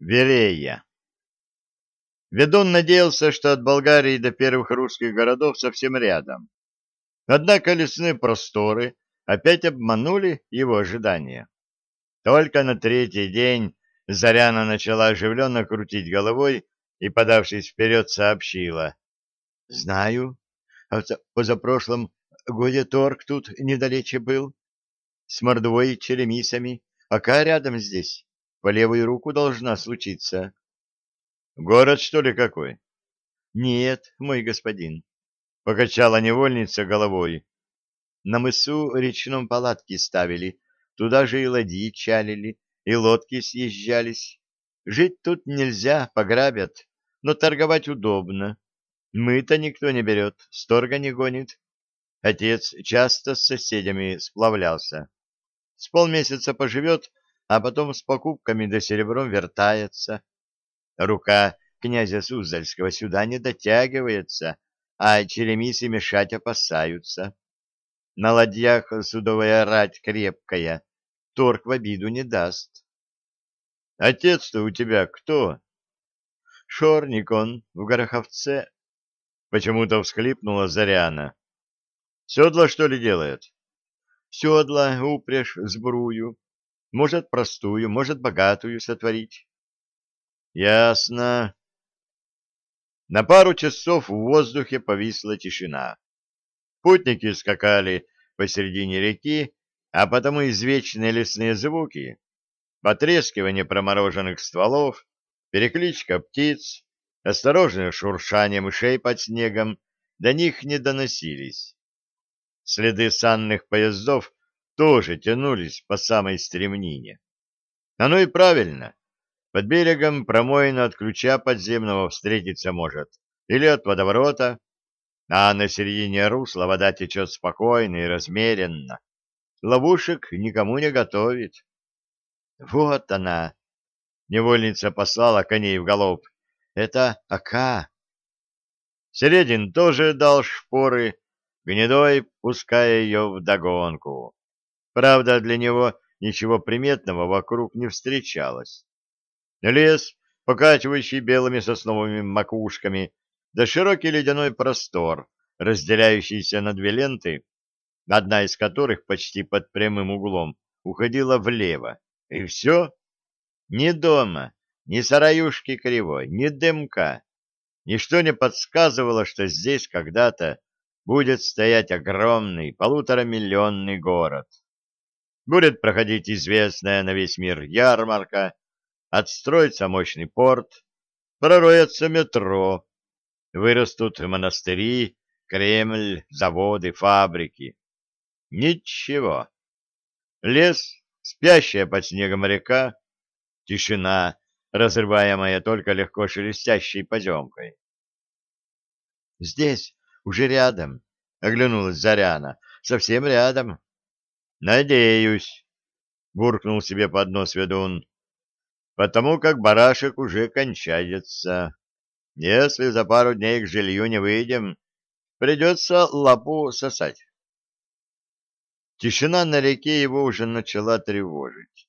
Верея. Ведун надеялся, что от Болгарии до первых русских городов совсем рядом. Однако лесные просторы опять обманули его ожидания. Только на третий день Заряна начала оживленно крутить головой и, подавшись вперед, сообщила. — Знаю. А позапрошлом годе торг тут недалече был. С мордвой и черемисами. Пока рядом здесь. По левую руку должна случиться. — Город, что ли, какой? — Нет, мой господин, — покачала невольница головой. На мысу речном палатки ставили, туда же и ладьи чалили, и лодки съезжались. Жить тут нельзя, пограбят, но торговать удобно. Мы-то никто не берет, сторга не гонит. Отец часто с соседями сплавлялся. С полмесяца поживет, а потом с покупками да серебром вертается. Рука князя Суздальского сюда не дотягивается, а черемисы мешать опасаются. На ладьях судовая рать крепкая, торг в обиду не даст. Отец-то у тебя кто? Шорник он, в Гороховце. Почему-то всхлипнула Заряна. Седла, что ли, делает? Седла, упряжь, сбрую. Может, простую, может, богатую сотворить. Ясно. На пару часов в воздухе повисла тишина. Путники скакали посередине реки, а потому извечные лесные звуки, потрескивание промороженных стволов, перекличка птиц, осторожное шуршание мышей под снегом до них не доносились. Следы санных поездов тоже тянулись по самой стремнине. Оно и правильно. Под берегом промоина от ключа подземного встретиться может, или от водоворота, а на середине русла вода течет спокойно и размеренно. Ловушек никому не готовит. Вот она. Невольница послала коней в галоп. Это Ака. Середин тоже дал шпоры, гнедой пуская ее вдогонку. Правда, для него ничего приметного вокруг не встречалось. Лес, покачивающий белыми сосновыми макушками, да широкий ледяной простор, разделяющийся на две ленты, одна из которых почти под прямым углом уходила влево. И все. Ни дома, ни сараюшки кривой, ни дымка. Ничто не подсказывало, что здесь когда-то будет стоять огромный полуторамиллионный город будет проходить известная на весь мир ярмарка, отстроится мощный порт, пророется метро, вырастут монастыри, Кремль, заводы, фабрики. Ничего. Лес, спящая под снегом река, тишина, разрываемая только легко шелестящей поземкой. «Здесь, уже рядом», — оглянулась Заряна, — «совсем рядом». Надеюсь, буркнул себе под нос ведун, потому как барашек уже кончается. Если за пару дней к жилью не выйдем, придется лапу сосать. Тишина на реке его уже начала тревожить.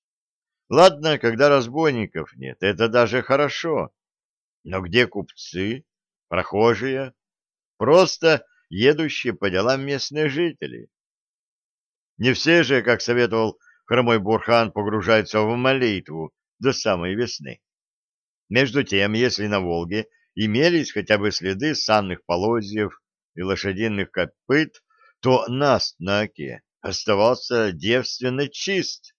Ладно, когда разбойников нет, это даже хорошо. Но где купцы, прохожие, просто едущие по делам местные жители? Не все же, как советовал хромой Бурхан, погружаются в молитву до самой весны. Между тем, если на Волге имелись хотя бы следы санных полозьев и лошадиных копыт, то нас на оке оставался девственно чист.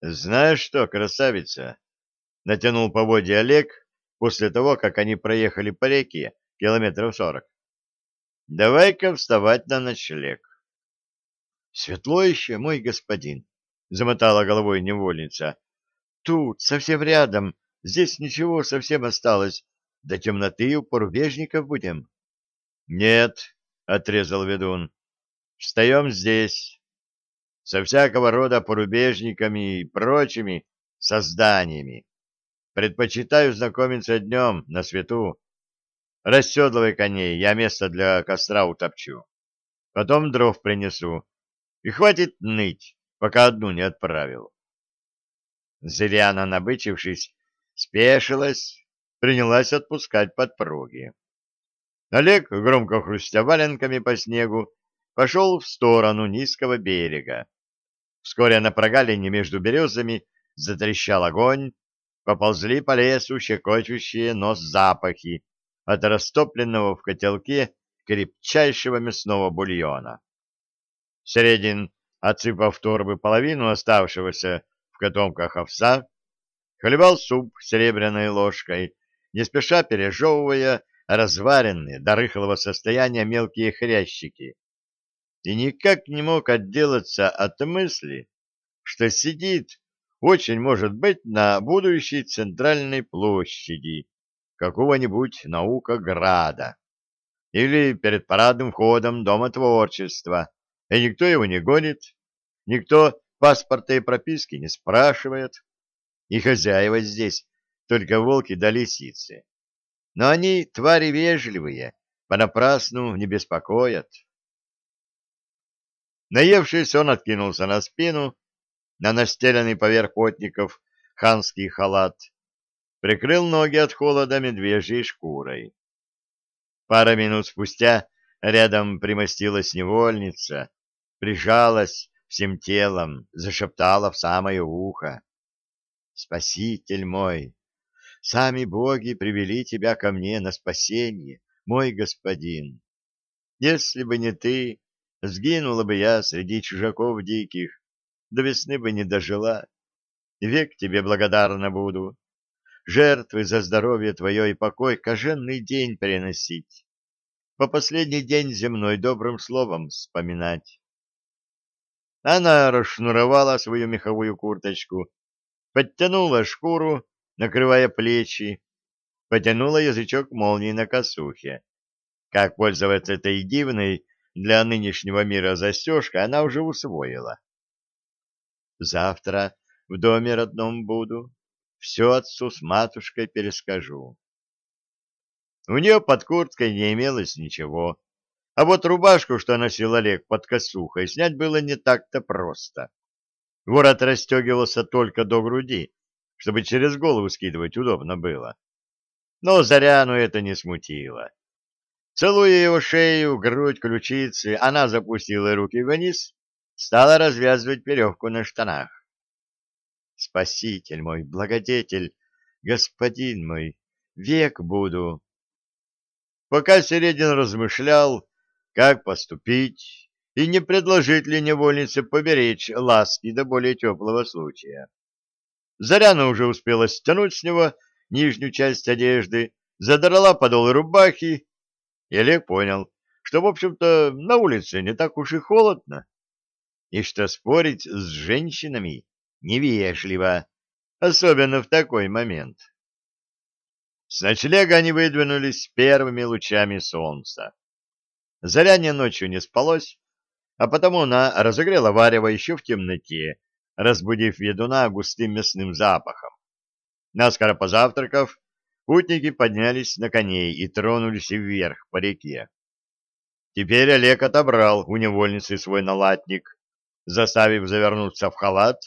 «Знаешь что, красавица?» — натянул поводья Олег после того, как они проехали по реке километров сорок. «Давай-ка вставать на ночлег. Светло еще, мой господин, — замотала головой невольница. — Тут, совсем рядом, здесь ничего совсем осталось. До темноты у порубежников будем. — Нет, — отрезал ведун, — встаем здесь. Со всякого рода порубежниками и прочими созданиями. Предпочитаю знакомиться днем, на свету. Расседлывай коней, я место для костра утопчу. Потом дров принесу и хватит ныть, пока одну не отправил. Зыряна, набычившись, спешилась, принялась отпускать подпруги. Олег, громко хрустя валенками по снегу, пошел в сторону низкого берега. Вскоре на прогалине между березами затрещал огонь, поползли по лесу щекочущие нос запахи от растопленного в котелке крепчайшего мясного бульона. Середин, отсыпав торбы половину оставшегося в котомках овса, хлебал суп серебряной ложкой, не спеша пережевывая разваренные до рыхлого состояния мелкие хрящики, и никак не мог отделаться от мысли, что сидит, очень может быть, на будущей центральной площади какого-нибудь наукограда или перед парадным входом Дома творчества, и никто его не гонит, никто паспорта и прописки не спрашивает, и хозяева здесь только волки да лисицы. Но они твари вежливые, понапрасну не беспокоят. Наевшись, он откинулся на спину, на настеленный поверх потников ханский халат, прикрыл ноги от холода медвежьей шкурой. Пара минут спустя рядом примостилась невольница, прижалась всем телом, зашептала в самое ухо. «Спаситель мой! Сами боги привели тебя ко мне на спасение, мой господин. Если бы не ты, Сгинула бы я среди чужаков диких, до весны бы не дожила. Век тебе благодарна буду. Жертвы за здоровье твое и покой коженный день переносить. По последний день земной добрым словом вспоминать. Она расшнуровала свою меховую курточку, подтянула шкуру, накрывая плечи, потянула язычок молнии на косухе. Как пользоваться этой дивной, для нынешнего мира застежка она уже усвоила. Завтра в доме родном буду, все отцу с матушкой перескажу. У нее под курткой не имелось ничего, а вот рубашку, что носил Олег под косухой, снять было не так-то просто. Ворот расстегивался только до груди, чтобы через голову скидывать удобно было. Но Заряну это не смутило. Целуя его шею, грудь, ключицы, она запустила руки вниз, стала развязывать веревку на штанах. «Спаситель мой, благодетель, господин мой, век буду!» Пока Середин размышлял, как поступить и не предложить ли невольнице поберечь ласки до более теплого случая. Заряна уже успела стянуть с него нижнюю часть одежды, задрала подол рубахи и Олег понял, что, в общем-то, на улице не так уж и холодно, и что спорить с женщинами невежливо, особенно в такой момент. С ночлега они выдвинулись первыми лучами солнца. Заряние ночью не спалось, а потому она разогрела варево еще в темноте, разбудив ведуна густым мясным запахом. Наскоро позавтракав, Путники поднялись на коней и тронулись вверх по реке. Теперь Олег отобрал у невольницы свой налатник, заставив завернуться в халат.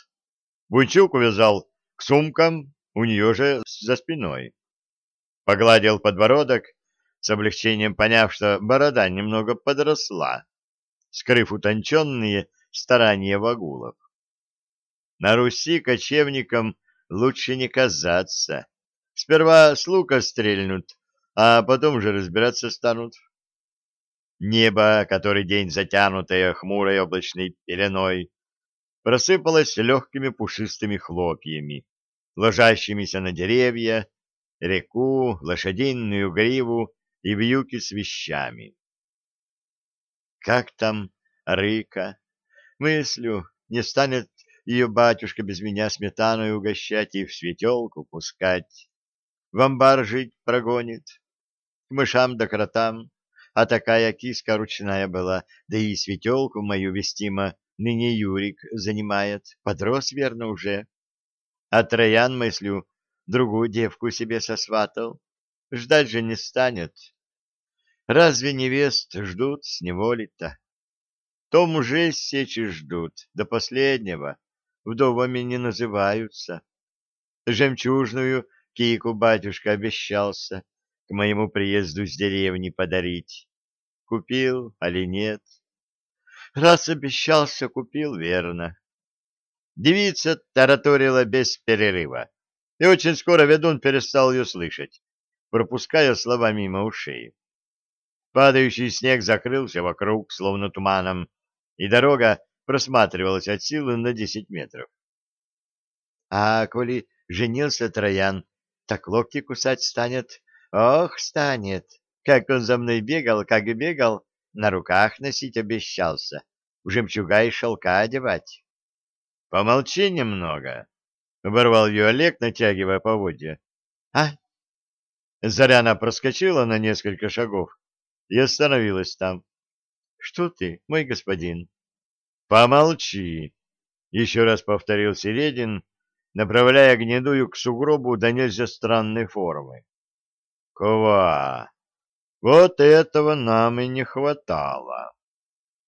Буйчук увязал к сумкам, у нее же за спиной. Погладил подбородок, с облегчением поняв, что борода немного подросла, скрыв утонченные старания вагулов. На Руси кочевникам лучше не казаться, Сперва с лука стрельнут, а потом уже разбираться станут. Небо, который день затянутое хмурой облачной пеленой, просыпалось легкими пушистыми хлопьями, ложащимися на деревья, реку, лошадиную гриву и вьюки с вещами. Как там Рыка? Мыслю, не станет ее батюшка без меня сметаной угощать и в светелку пускать в амбар жить прогонит, к мышам да кротам, а такая киска ручная была, да и светелку мою вестимо ныне Юрик занимает, подрос верно уже. А Троян, мыслю, другую девку себе сосватал, ждать же не станет. Разве невест ждут с неволи-то? То мужей сечи ждут, до последнего, вдовами не называются. Жемчужную кику батюшка обещался к моему приезду с деревни подарить. Купил, али нет? Раз обещался, купил, верно. Девица тараторила без перерыва, и очень скоро ведун перестал ее слышать, пропуская слова мимо ушей. Падающий снег закрылся вокруг, словно туманом, и дорога просматривалась от силы на десять метров. — А коли женился Троян, так локти кусать станет? Ох, станет! Как он за мной бегал, как и бегал, на руках носить обещался, в жемчуга и шелка одевать. — Помолчи немного, — оборвал ее Олег, натягивая поводья. — А? Заряна проскочила на несколько шагов и остановилась там. — Что ты, мой господин? — Помолчи, — еще раз повторил Середин, направляя гнедую к сугробу до нельзя странной формы. — Кова! Вот этого нам и не хватало.